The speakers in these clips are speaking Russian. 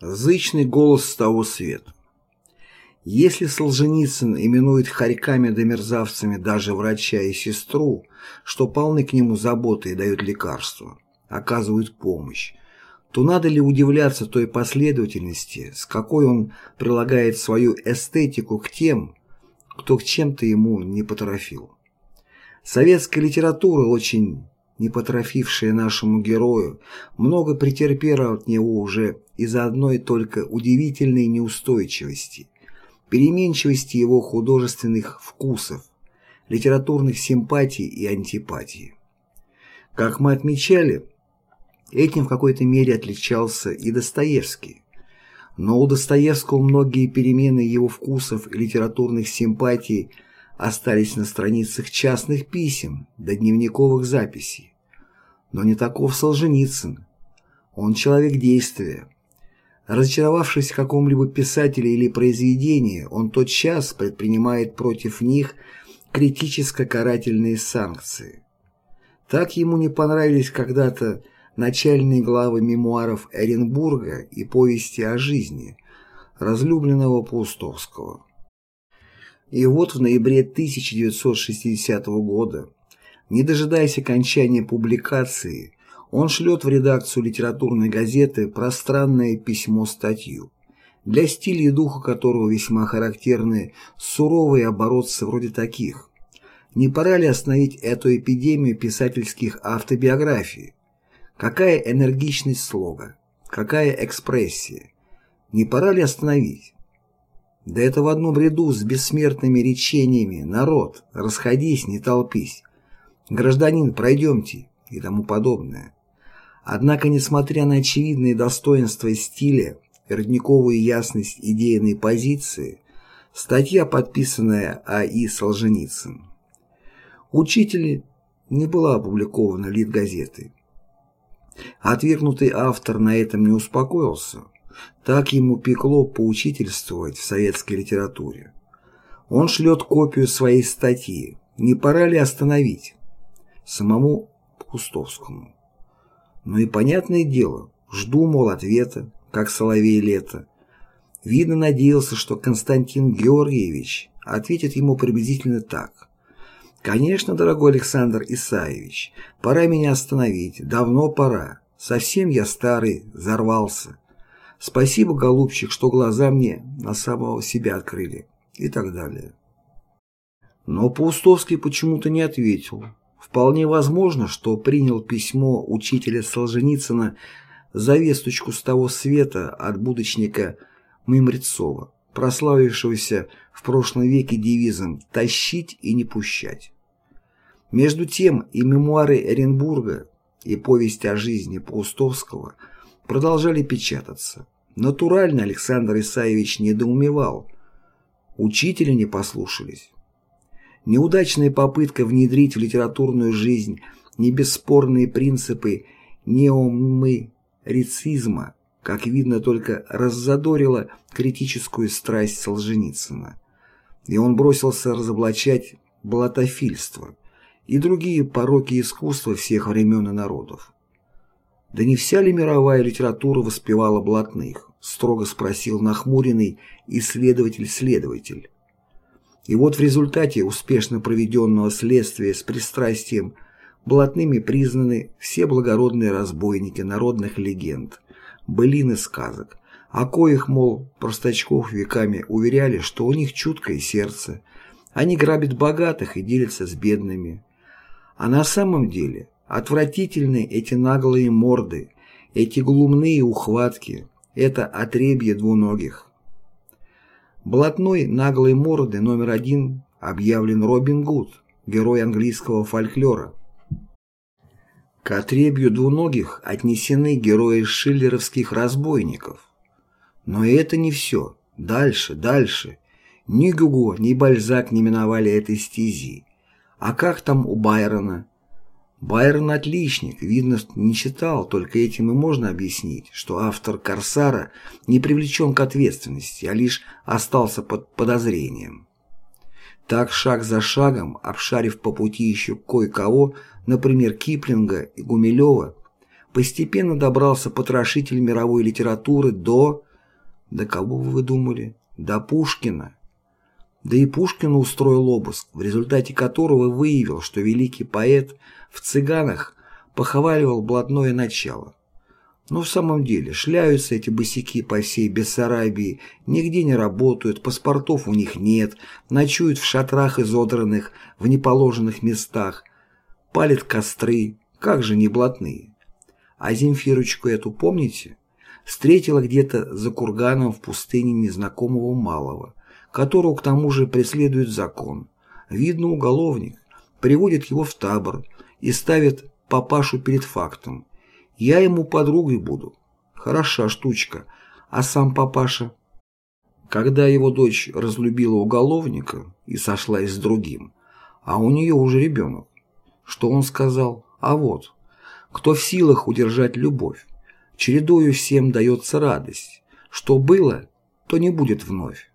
Зычный голос с того света. Если Солженицын именует хорьками да мерзавцами даже врача и сестру, что полны к нему заботы и дают лекарства, оказывают помощь, то надо ли удивляться той последовательности, с какой он прилагает свою эстетику к тем, кто к чем-то ему не потрофил. Советская литература очень не потрофившая нашему герою, много претерпела от него уже из-за одной только удивительной неустойчивости, переменчивости его художественных вкусов, литературных симпатий и антипатий. Как мы отмечали, этим в какой-то мере отличался и Достоевский. Но у Достоевского многие перемены его вкусов и литературных симпатий остались на страницах частных писем до дневниковых записей. Но не таков Солженицын. Он человек действия. Разочаровавшись в каком-либо писателе или произведении, он тотчас предпринимает против них критическо-карательные санкции. Так ему не понравились когда-то начальные главы мемуаров Эренбурга и повести о жизни, разлюбленного Паустовского. И вот в ноябре 1960 года не дожидаясь окончания публикации, он шлет в редакцию литературной газеты пространное письмо-статью, для стиля и духа которого весьма характерны суровые оборотцы вроде таких. Не пора ли остановить эту эпидемию писательских автобиографий? Какая энергичность слога? Какая экспрессия? Не пора ли остановить? Да это в одном ряду с бессмертными речениями «Народ, расходись, не толпись», «Гражданин, пройдемте» и тому подобное. Однако, несмотря на очевидные достоинства стиля, родниковую ясность идейной позиции, статья, подписанная А.И. Солженицын, учитель не была опубликована Литгазетой. Отвергнутый автор на этом не успокоился. Так ему пекло поучительствовать в советской литературе. Он шлет копию своей статьи. Не пора ли остановить? Самому Пустовскому. Ну и понятное дело, жду, мол, ответа, как соловей лето. Видно, надеялся, что Константин Георгиевич ответит ему приблизительно так. «Конечно, дорогой Александр Исаевич, пора меня остановить, давно пора. Совсем я старый, взорвался. Спасибо, голубчик, что глаза мне на самого себя открыли» и так далее. Но Паустовский почему-то не ответил. Вполне возможно, что принял письмо учителя Солженицына за весточку с того света от будочника Мымрецова, прославившегося в прошлом веке девизом «тащить и не пущать». Между тем и мемуары Эренбурга, и повесть о жизни Паустовского продолжали печататься. Натурально Александр Исаевич недоумевал. Учителя не послушались. Неудачная попытка внедрить в литературную жизнь небесспорные принципы неомырицизма, как видно, только раззадорила критическую страсть Солженицына. И он бросился разоблачать блатофильство и другие пороки искусства всех времен и народов. «Да не вся ли мировая литература воспевала блатных?» – строго спросил нахмуренный исследователь-следователь. И вот в результате успешно проведенного следствия с пристрастием блатными признаны все благородные разбойники народных легенд, былин и сказок, о коих, мол, простачков веками уверяли, что у них чуткое сердце, они грабят богатых и делятся с бедными. А на самом деле отвратительны эти наглые морды, эти глумные ухватки, это отребье двуногих. Блатной наглой морды номер один объявлен Робин Гуд, герой английского фольклора. К отребью двуногих отнесены герои шиллеровских разбойников. Но это не все. Дальше, дальше. Ни Гюго, ни Бальзак не миновали этой стези. А как там у Байрона? Байрон отличник, видно, не читал, только этим и можно объяснить, что автор «Корсара» не привлечен к ответственности, а лишь остался под подозрением. Так, шаг за шагом, обшарив по пути еще кое-кого, например, Киплинга и Гумилева, постепенно добрался потрошитель мировой литературы до Да кого вы думали? Да Пушкина. Да и Пушкин устроил обыск, в результате которого выявил, что великий поэт в «Цыганах» похваливал блатное начало. Но в самом деле шляются эти босяки по всей Бессарабии, нигде не работают, паспортов у них нет, ночуют в шатрах изодранных, в неположенных местах, палят костры, как же не блатные. А Земфирочку эту помните? Встретила где-то за курганом в пустыне незнакомого малого, которого к тому же преследует закон. Видно уголовник, приводит его в табор и ставит папашу перед фактом. Я ему подругой буду. Хороша штучка. А сам папаша? Когда его дочь разлюбила уголовника и сошлась с другим, а у нее уже ребенок, что он сказал? А вот, кто в силах удержать любовь? Чередою всем дается радость. Что было, то не будет вновь.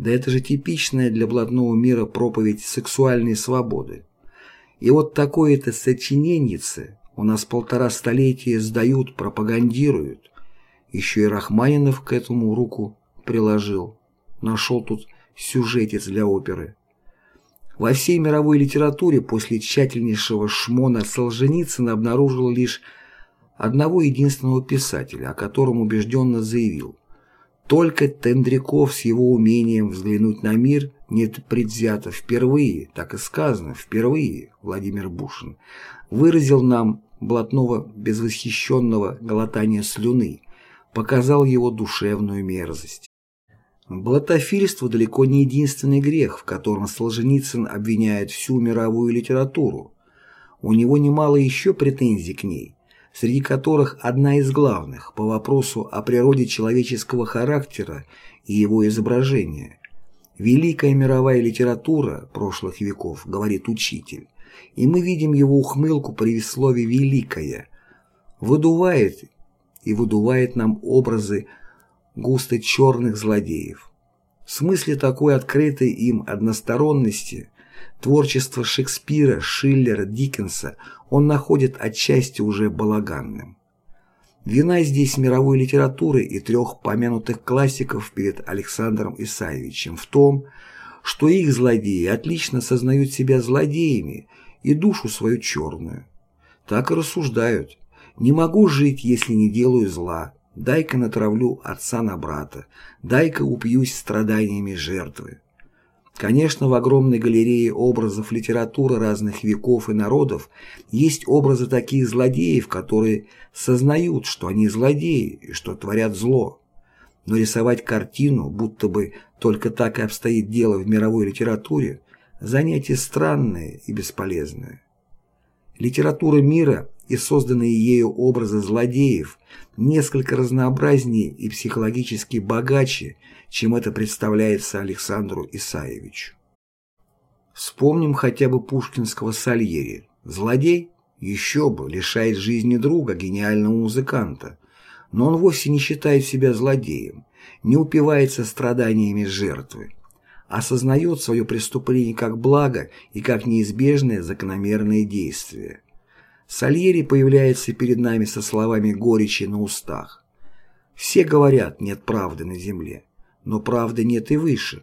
Да это же типичная для блатного мира проповедь сексуальной свободы. И вот такое-то сочиненнице у нас полтора столетия сдают, пропагандируют. Еще и Рахманинов к этому руку приложил. Нашел тут сюжетец для оперы. Во всей мировой литературе после тщательнейшего шмона Солженицын обнаружил лишь одного единственного писателя, о котором убежденно заявил. Только Тендряков с его умением взглянуть на мир нет предвзято впервые, так и сказано, впервые, Владимир Бушин, выразил нам блатного безвосхищенного глотания слюны, показал его душевную мерзость. Блатофильство далеко не единственный грех, в котором Солженицын обвиняет всю мировую литературу. У него немало еще претензий к ней, среди которых одна из главных по вопросу о природе человеческого характера и его изображения. «Великая мировая литература прошлых веков», — говорит учитель, и мы видим его ухмылку при слове «великая». Выдувает и выдувает нам образы густо черных злодеев. В смысле такой открытой им односторонности творчество Шекспира, Шиллера, Диккенса он находит отчасти уже балаганным. Вина здесь мировой литературы и трех помянутых классиков перед Александром Исаевичем в том, что их злодеи отлично сознают себя злодеями и душу свою черную. Так и рассуждают. Не могу жить, если не делаю зла. Дай-ка натравлю отца на брата. Дай-ка упьюсь страданиями жертвы. Конечно, в огромной галерее образов литературы разных веков и народов есть образы таких злодеев, которые сознают, что они злодеи и что творят зло. Но рисовать картину, будто бы только так и обстоит дело в мировой литературе, Занятие странное и бесполезное. Литература мира и созданные ею образы злодеев несколько разнообразнее и психологически богаче, чем это представляется Александру Исаевичу. Вспомним хотя бы пушкинского Сальери. Злодей? Еще бы, лишает жизни друга, гениального музыканта. Но он вовсе не считает себя злодеем, не упивается страданиями жертвы осознает свое преступление как благо и как неизбежное закономерное действие. Сальери появляется перед нами со словами горечи на устах. Все говорят, нет правды на земле, но правды нет и выше.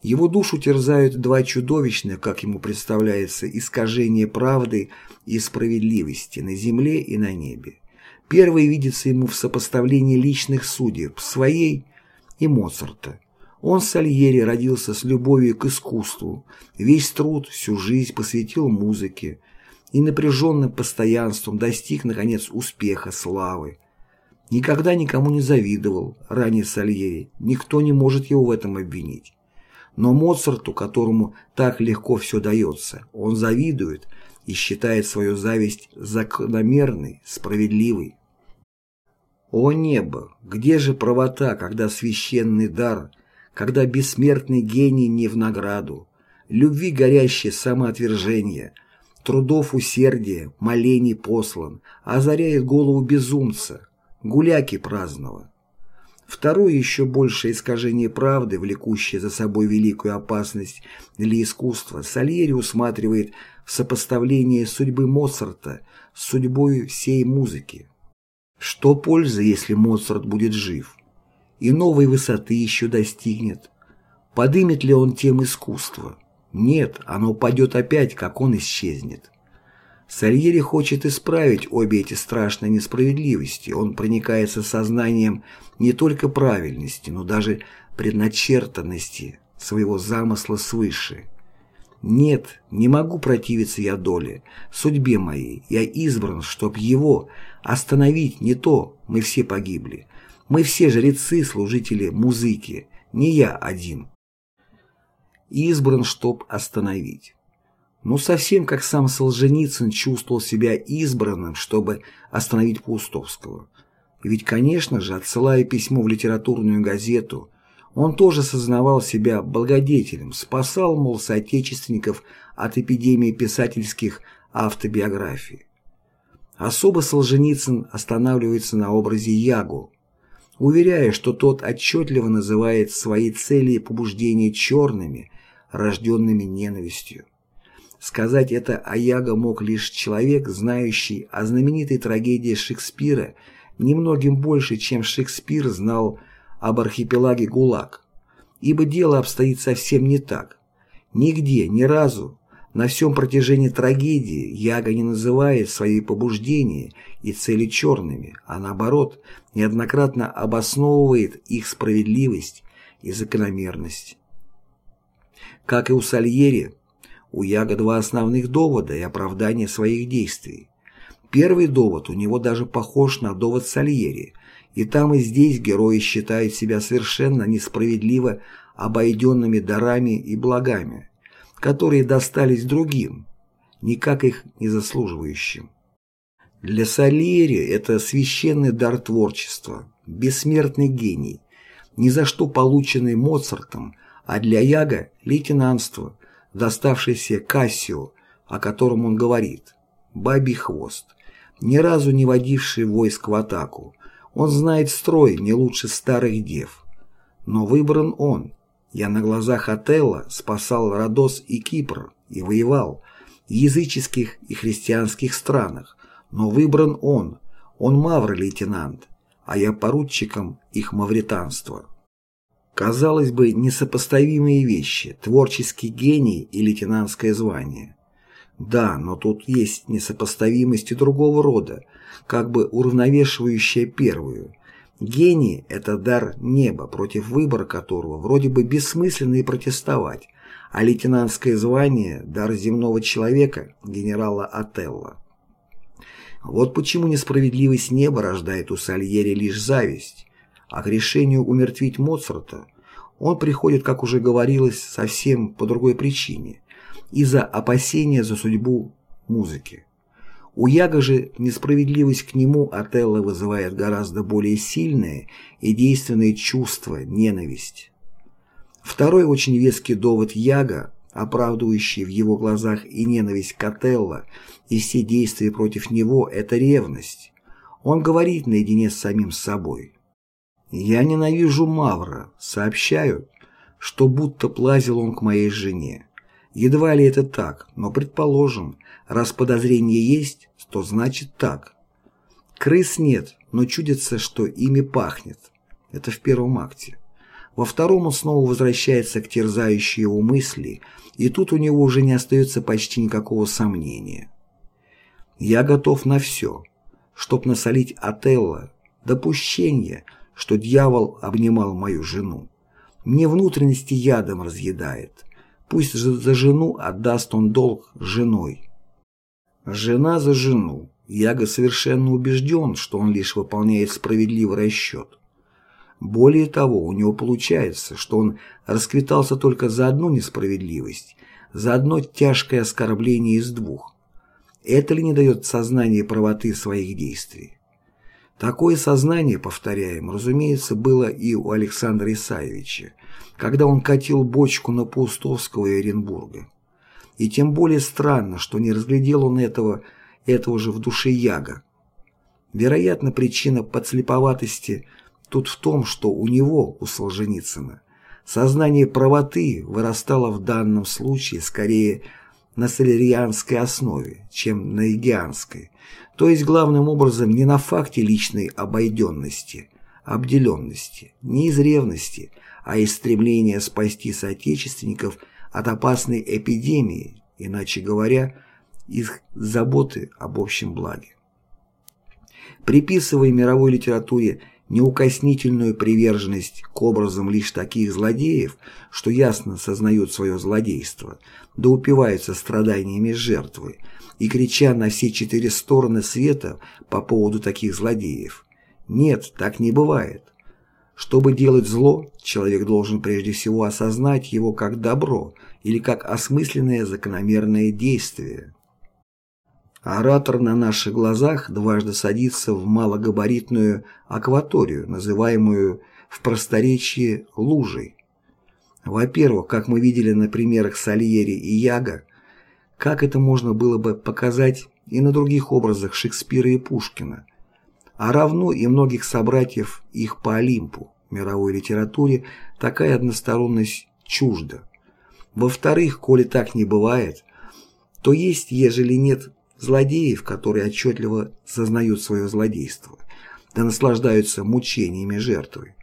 Его душу терзают два чудовищных, как ему представляется, искажения правды и справедливости на земле и на небе. Первый видится ему в сопоставлении личных судеб, своей и Моцарта. Он, Сальери, родился с любовью к искусству, весь труд, всю жизнь посвятил музыке и напряженным постоянством достиг, наконец, успеха, славы. Никогда никому не завидовал, ранее Сальери, никто не может его в этом обвинить. Но Моцарту, которому так легко все дается, он завидует и считает свою зависть закономерной, справедливой. О небо! Где же правота, когда священный дар – когда бессмертный гений не в награду, любви горящее самоотвержение, трудов усердия, молений послан, озаряет голову безумца, гуляки праздного. Второе еще большее искажение правды, влекущее за собой великую опасность для искусства, Сальери усматривает в сопоставлении судьбы Моцарта с судьбой всей музыки. Что пользы, если Моцарт будет жив? и новой высоты еще достигнет. Подымет ли он тем искусство? Нет, оно упадет опять, как он исчезнет. Сальери хочет исправить обе эти страшные несправедливости. Он проникается сознанием не только правильности, но даже предначертанности своего замысла свыше. Нет, не могу противиться я доле, судьбе моей. Я избран, чтоб его остановить не то, мы все погибли. Мы все жрецы, служители, музыки, не я один. Избран, чтоб остановить. Ну, совсем как сам Солженицын чувствовал себя избранным, чтобы остановить Паустовского. ведь, конечно же, отсылая письмо в литературную газету, он тоже сознавал себя благодетелем, спасал, мол, соотечественников от эпидемии писательских автобиографий. Особо Солженицын останавливается на образе Ягу, уверяя, что тот отчетливо называет свои цели и побуждения черными, рожденными ненавистью. Сказать это о Яго мог лишь человек, знающий о знаменитой трагедии Шекспира немногим больше, чем Шекспир знал об архипелаге ГУЛАГ. Ибо дело обстоит совсем не так. Нигде, ни разу, на всем протяжении трагедии Яга не называет свои побуждения и цели черными, а наоборот, неоднократно обосновывает их справедливость и закономерность. Как и у Сальери, у Яга два основных довода и оправдания своих действий. Первый довод у него даже похож на довод Сальери – и там и здесь герои считают себя совершенно несправедливо обойденными дарами и благами, которые достались другим, никак их не заслуживающим. Для Сальери это священный дар творчества, бессмертный гений, ни за что полученный Моцартом, а для Яга – лейтенантство, доставшееся Кассио, о котором он говорит, бабий хвост, ни разу не водивший войск в атаку, он знает строй не лучше старых дев. Но выбран он. Я на глазах Отелла спасал Родос и Кипр и воевал в языческих и христианских странах. Но выбран он. Он мавр-лейтенант, а я поручиком их мавританства. Казалось бы, несопоставимые вещи – творческий гений и лейтенантское звание. Да, но тут есть несопоставимости другого рода, как бы уравновешивающая первую. Гений – это дар неба, против выбора которого вроде бы бессмысленно и протестовать, а лейтенантское звание – дар земного человека, генерала Отелло. Вот почему несправедливость неба рождает у Сальери лишь зависть, а к решению умертвить Моцарта он приходит, как уже говорилось, совсем по другой причине – из-за опасения за судьбу музыки. У Яга же несправедливость к нему Отелло вызывает гораздо более сильное и действенное чувство – ненависть. Второй очень веский довод Яга, оправдывающий в его глазах и ненависть к Отелло, и все действия против него – это ревность. Он говорит наедине с самим собой. «Я ненавижу Мавра, сообщают, что будто плазил он к моей жене. Едва ли это так, но предположим, раз подозрение есть, то значит так. Крыс нет, но чудится, что ими пахнет. Это в первом акте. Во втором он снова возвращается к терзающей его мысли, и тут у него уже не остается почти никакого сомнения. Я готов на все, чтоб насолить Отелло, допущение, что дьявол обнимал мою жену. Мне внутренности ядом разъедает. Пусть за жену отдаст он долг женой. Жена за жену. Яго совершенно убежден, что он лишь выполняет справедливый расчет. Более того, у него получается, что он расквитался только за одну несправедливость, за одно тяжкое оскорбление из двух. Это ли не дает сознание правоты своих действий? Такое сознание, повторяем, разумеется, было и у Александра Исаевича, когда он катил бочку на Паустовского и Оренбурга. И тем более странно, что не разглядел он этого, этого же в душе Яга. Вероятно, причина подслеповатости тут в том, что у него, у Солженицына, сознание правоты вырастало в данном случае скорее на солерианской основе, чем на игианской, то есть главным образом не на факте личной обойденности, обделенности, не из ревности, а из стремления спасти соотечественников от опасной эпидемии, иначе говоря, из заботы об общем благе. Приписывая мировой литературе неукоснительную приверженность к образам лишь таких злодеев, что ясно сознают свое злодейство, да упиваются страданиями жертвы, и крича на все четыре стороны света по поводу таких злодеев. Нет, так не бывает. Чтобы делать зло, человек должен прежде всего осознать его как добро или как осмысленное закономерное действие. Оратор на наших глазах дважды садится в малогабаритную акваторию, называемую в просторечии лужей. Во-первых, как мы видели на примерах Сальери и Яга, как это можно было бы показать и на других образах Шекспира и Пушкина, а равно и многих собратьев их по Олимпу, мировой литературе, такая односторонность чужда. Во-вторых, коли так не бывает, то есть, ежели нет злодеев, которые отчетливо сознают свое злодейство, да наслаждаются мучениями жертвы,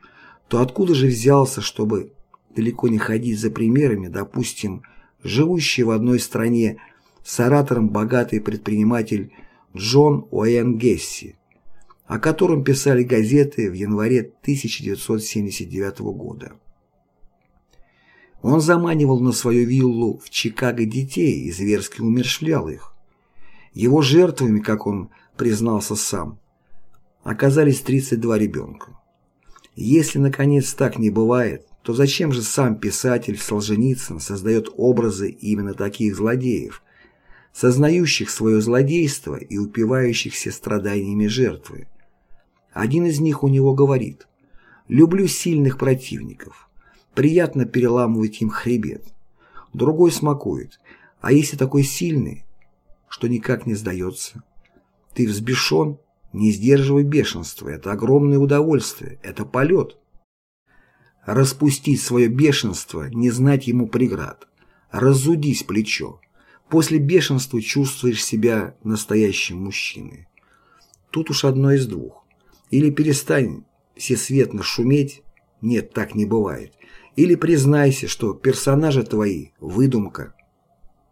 то откуда же взялся, чтобы далеко не ходить за примерами, допустим, живущий в одной стране с оратором богатый предприниматель Джон Уэйн Гесси, о котором писали газеты в январе 1979 года. Он заманивал на свою виллу в Чикаго детей и зверски умершвлял их. Его жертвами, как он признался сам, оказались 32 ребенка. Если, наконец, так не бывает, то зачем же сам писатель Солженицын создает образы именно таких злодеев, сознающих свое злодейство и упивающихся страданиями жертвы? Один из них у него говорит «Люблю сильных противников, приятно переламывать им хребет». Другой смакует «А если такой сильный, что никак не сдается. Ты взбешен, не сдерживай бешенство, это огромное удовольствие, это полет. Распустить свое бешенство, не знать ему преград. Разудись плечо. После бешенства чувствуешь себя настоящим мужчиной. Тут уж одно из двух. Или перестань всесветно шуметь, нет, так не бывает. Или признайся, что персонажи твои – выдумка –